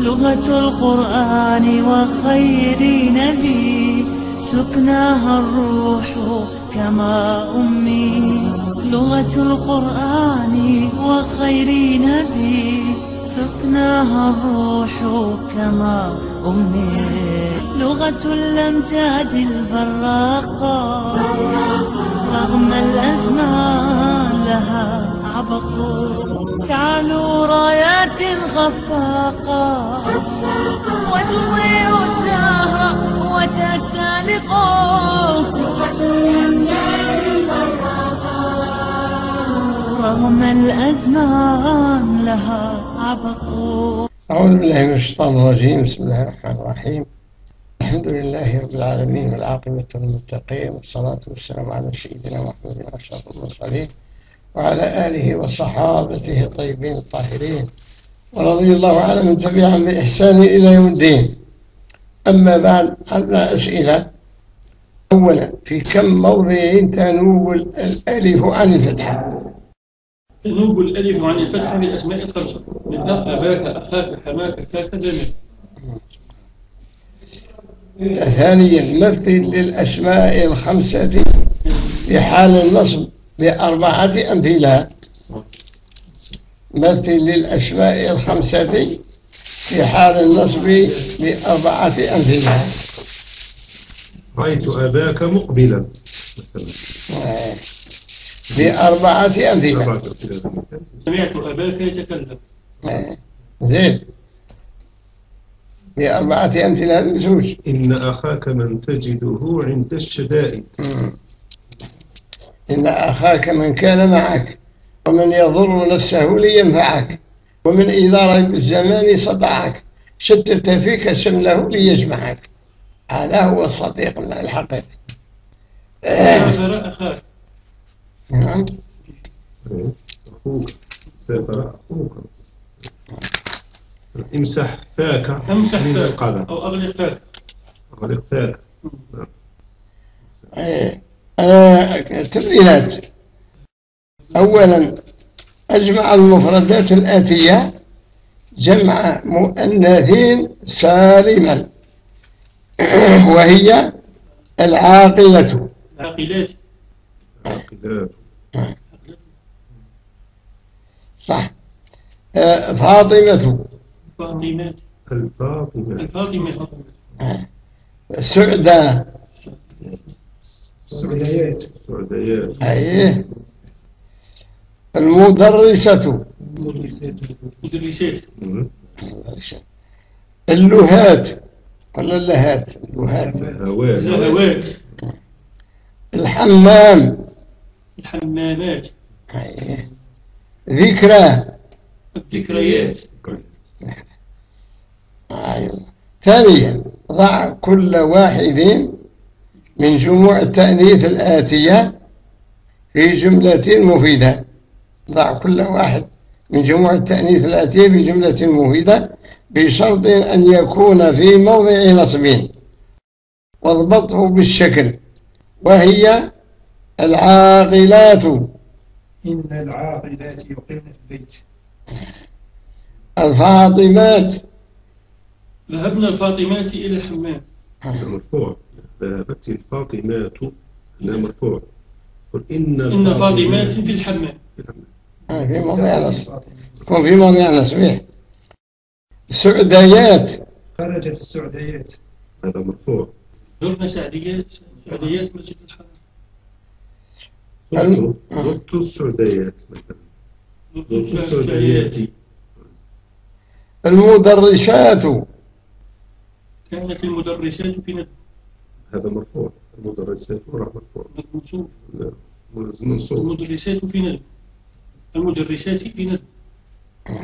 لغة القرآن وخير نبي سكناها الروح كما أمي. لغة القرآن وخير نبي سكناها الروح كما أمي. لغة الأمجاد البراقة رغم الأزمان لها عبق تعلو رايات خفاقة. وتضيء الزهر وتتسالق رغم الأزمان لها عبق أعوذ بالله من الشيطان الرجيم. بسم الله الرحمن الرحيم. الحمد لله رب العالمين والعاقبة للمتقين والصلاة والسلام على سيدنا محمد أشرف المرسلين وعلى آله وصحابته الطيبين الطاهرين ورضي الله على من تبعهم بإحسان إلى يوم الدين. أما بعد عندنا أسئلة؟ أولا في كم موضع تنوب الألف عن الفتحة تنوب الألف عن الفتحة في الأسماء الخمسة. مثل أباك أخاك حماك كاك دمك ثانيا مثل للأسماء الخمسة في حال النصب. بأربعة أمثلة مثل للأسماء الخمسة في حال النصب بأربعة أمثلة رأيت أباك مقبلا. بأربعة أمثلة. سمعت أباك يتكلم. زين بأربعة أمثلة زوج إن أخاك من تجده عند الشدائد مم. إن أخاك من كان معك ومن يضر نفسه لينفعك ومن إذا ريب الزمان صدعك شتت فيك شمله ليجمعك. هذا هو الصديق الحقيقي سافر أخاك. نعم. أخوك سافر أخوك. امسح فاك امسح من فاك القدم أو أغلق فاك. أغلق فاك. إيه. آه، تمرينات أولا أجمع المفردات الآتية جمع مؤنثين سالما. وهي العاقلة. عاقلات عاقلات صح. آه، فاطمة. فاطمات الفاطمة. الفاطمة. سعدى سعديات سعديات أيه المدرسة. مدرسات اللهات. ولا اللهات اللهات. الهوات الهوات الحمام. الحمامات. أيه. ذكرى. الذكريات. أيوة. ثانيا ضع كل واحد من جموع التأنيث الآتية في جملة مفيدة. ضع كل واحد من جموع التأنيث الآتية في جملة مفيدة بشرط أن يكون في موضع نصب. واضبطه بالشكل. وهي العاقلات. إن العاقلات يقمن في البيت. الفاطمات. ذهبنا الفاطمات إلى الحمام مرفوع ذهبت الفاطمات هنا مرفوع قل إن إن فاطمات في الحمام. آه، في موضع نصب يكون في موضع نصب سعديات خرجت السعوديات. هذا مرفوع زرنا سعديات سعديات مسجد الحرام. زرت السعديات مثلا. زرت السعديات السعديات المدرسات. كانت المدرسات في هذا مرفوع. المدرسات راح مرفوع. منصوب لا، منصوب المدرسات في ندب المدرسات في ندب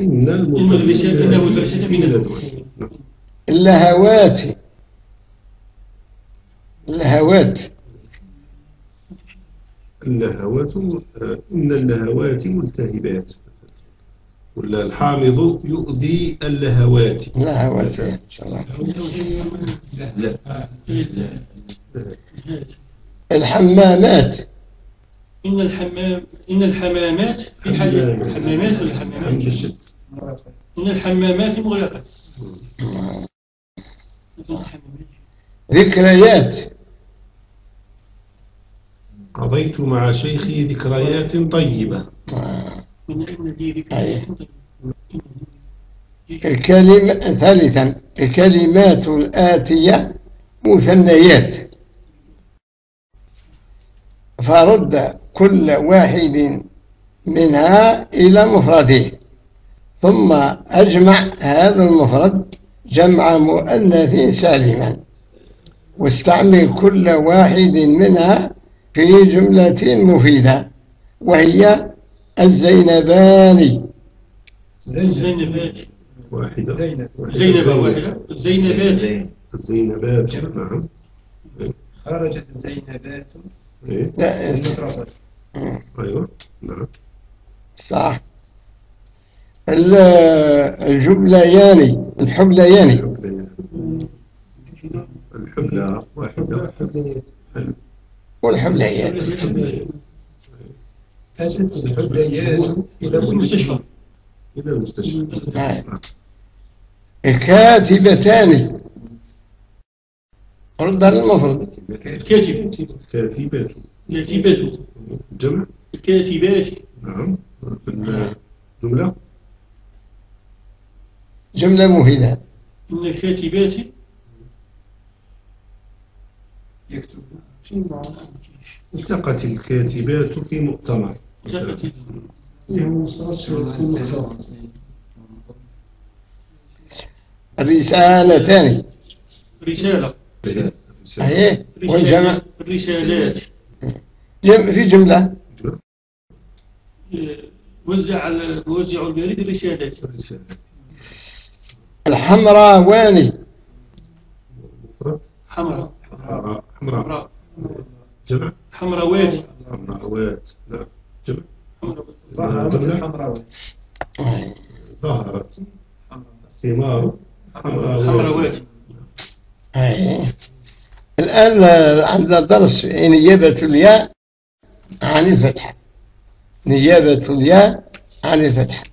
إن المدرسات إن المدرسات في ندب نعم. اللهوات. اللهوات. اللهوات إن اللهوات ملتهبات. ولا الحامض يؤذي اللهوات. اللهوات إن شاء الله. لا الحمامات. إن الحمام إن الحمامات في حال الحمامات ولا حمد الحمامات الشد. مرة إن الحمامات مغلقة. ذكريات. قضيت مع شيخي ذكريات طيبة. إن الكلمة ثالثا الكلمات الآتية مثنيات. فرد كل واحد منها إلى مفرده. ثم أجمع هذا المفرد جمع مؤنث سالما. واستعمل كل واحد منها في جملة مفيدة وهي الزينبان الزينبات واحدة. زينب زينب واحدة. الزينبات الزينبات نعم. خرجت الزينبات. إيه. لا من المدرسة أيوة. نعم. صح. ال- الجمليان الحمليان الحبلى واحدة. والحمليات أتت إلى المستشفى إلى المستشفى نعم. الكاتبتان. رد على المفرد الكاتب كاتبات الكاتبات جمع الكاتبات نعم في الجملة جملة مفيدة إن الكاتبات يكتب التقت الكاتبات في مؤتمر. زكت الرسالتان رسالة أيه والجمع الرسالات جم في جملة وزع على موزع البريد الرسالات الحمراوان مفرد حمراء. حمراء. حمراء. حمراء جمع حمراوات حمراوات جمع حمراوات ظهرت ظهرت؟ ثمار حمراوات حمراوات أيه. الآن عندنا درس في نيابة الياء عن الفتحة. نيابة الياء عن الفتحة.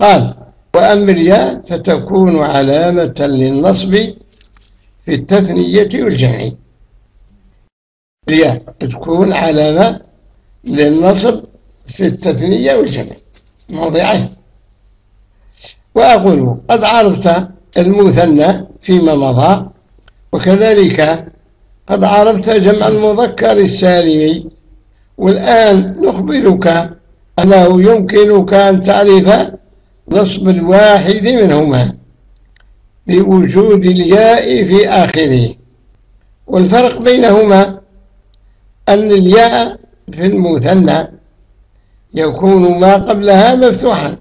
قال وأما الياء فتكون علامة للنصب في التثنية والجمع. الياء تكون علامة للنصب في التثنية والجمع موضعين. وأقول قد عرفت المثنى فيما مضى وكذلك قد عرفت جمع المذكر السالم والآن نخبرك أنه يمكنك أن تعرف نصب الواحد منهما بوجود الياء في آخره. والفرق بينهما أن الياء في المثنى يكون ما قبلها مفتوحا.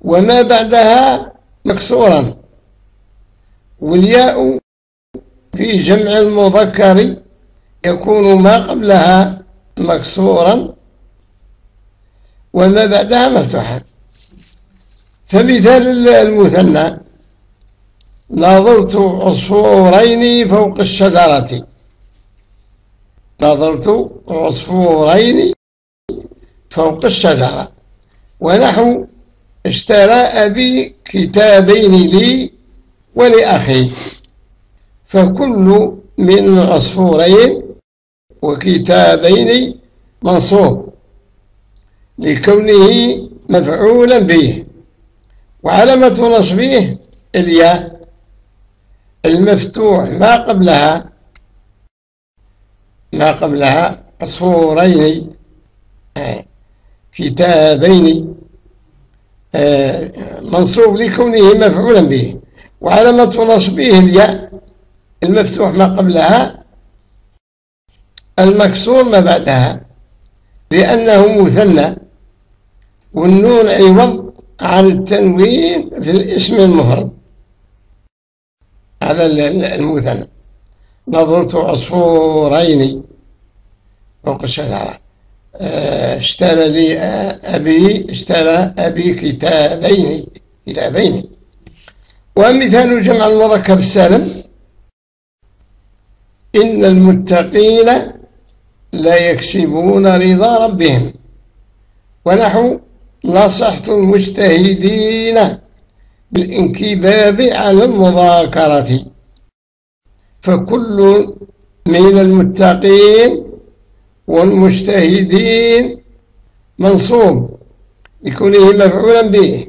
وما بعدها مكسورا. والياء في جمع المذكر يكون ما قبلها مكسورا. وما بعدها مفتوحا. فمثال المثنى. نظرت عصفورين فوق الشجرة. نظرت عصفورين فوق الشجرة. ونحو اشترى أبي كتابين لي ولأخي فكل من عصفورين وكتابين منصوب لكونه مفعولا به. وعلامة نصبه الياء. المفتوح ما قبلها ما قبلها عصفورين. آه، كتابين آه، منصوب لكونه مفعولا به وعلامة نصبه الياء المفتوح ما قبلها المكسور ما بعدها لأنه مثنى والنون عوض عن التنوين في الاسم المفرد هذا ال- ال- المثنى. نظرت عصفورين فوق الشجرة. اشترى لي أبي اشترى أبي كتابين كتابين. ومثال جمع المذكر السالم. إن المتقين لا يكسبون رضا ربهم. ونحو نصحت المجتهدين بالانكباب على المذاكرة. فكل من المتقين والمجتهدين منصوب لكونه مفعولا به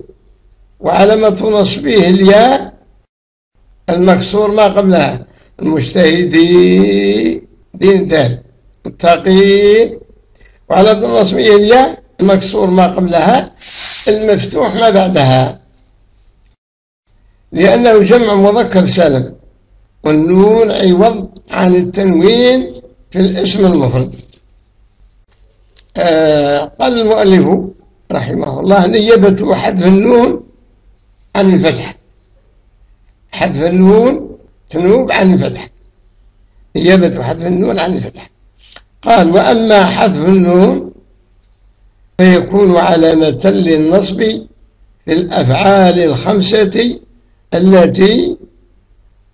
وعلامة نصبه الياء المكسور ما قبلها. المجتهدين دين دال متقين. وعلامة نصبه الياء المكسور ما قبلها المفتوح ما بعدها. لأنه جمع مذكر سالم والنون عوض عن التنوين في الاسم المفرد. قال المؤلف رحمه الله نيابة حذف النون عن الفتح حذف النون تنوب عن الفتح نيابة حذف النون عن الفتح قال وأما حذف النون فيكون علامة للنصب في الأفعال الخمسة التي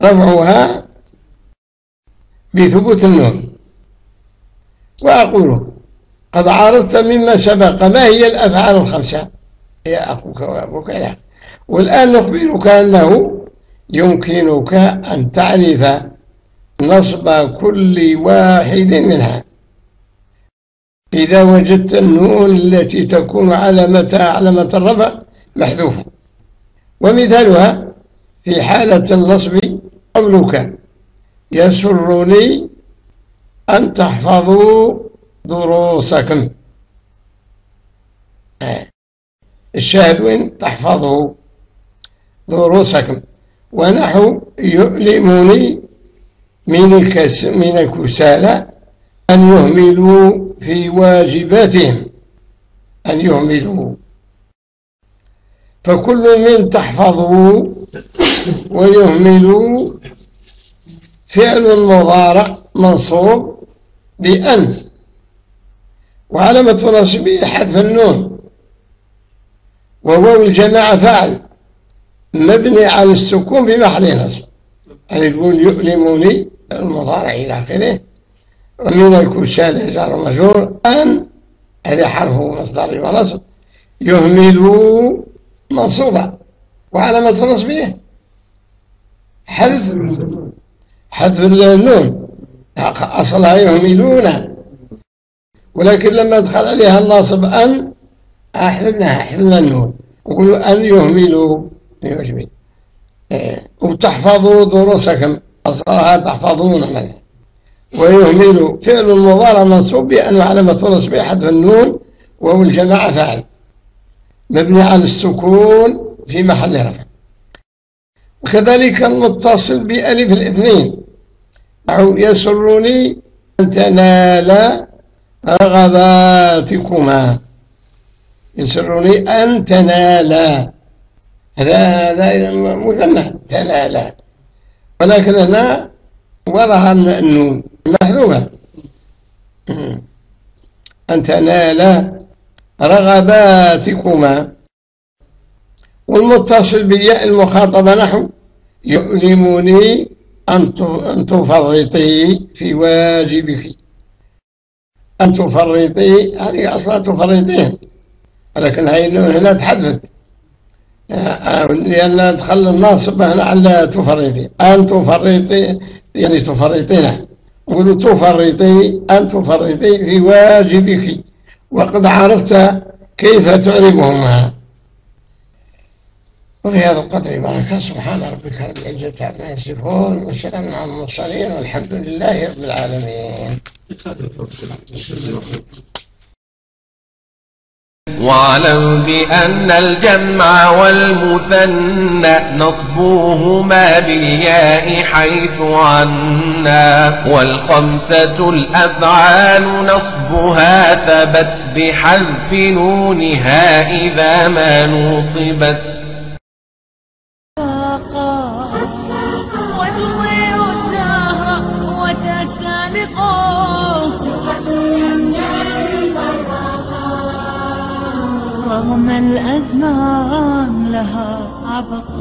رفعها بثبوت النون. وأقول قد عرضت مما سبق ما هي الأفعال الخمسة؟ يا أخوك وأبوك يا. والآن نخبرك أنه يمكنك أن تعرف نصب كل واحد منها. إذا وجدت النون التي تكون علامة علامة الرفع محذوفة. ومثالها في حالة النصب قولك يسرني أن تحفظوا دروسكم آه. الشاهد وين؟ تحفظوا دروسكم ونحو يؤلمني من الكس من الكسالى أن يهملوا في واجباتهم. أن يهملوا. فكل من تحفظوا ويهملوا فعل مضارع منصوب بأن وعلامة نصبه حذف النون وهو الجماعة فعل مبني على السكون بمحل نصب يعني تقول يؤلمني المضارع إلى آخره ومن الكسالى جار مجرور أن هذا حرف مصدر ونصب يهمل منصوبة. وعلامة نصبه حذف حذف النون. أصلها يهملون ولكن لما دخل عليها الناصب أن أحذفناها حذفنا النون. نقولوا أن يهملوا. يعجبني إيه. وتحفظوا دروسكم. أصلها تحفظون منه ويهمل فعل المضارع منصوب بأنه علامة نصب حذف النون وهو الجماعة فعل مبني على السكون في محل رفع. وكذلك المتصل بألف الاثنين. يسرني أن تنال رغباتكما. يسرني أن تنالا. هذا هذا مثنى تنالا. ولكن هنا وضع النون محذوفة. أن تنال رغباتكما. والمتصل بالياء المخاطبة نحو يؤلمني أن تفرطي في واجبك. أن تفرطي هذه أصلا تفرطين ولكن النون هنا تحذفت لأن تخلي الناصب هنا على تفرطي. أن تفرطي يعني تفرطين نقول تفرطي أن تفرطي في واجبك. وقد عرفت كيف تعربهما وفي هذا القدر بركة سبحان ربك رب العزة عما يصفون وسلام على المرسلين والحمد لله رب العالمين. واعلم بأن الجمع والمثنى نصبوهما بالياء حيث عنا والخمسة الأفعال نصبها ثبت بحذف نونها إذا ما نوصبت رغم الأزمان لها عبق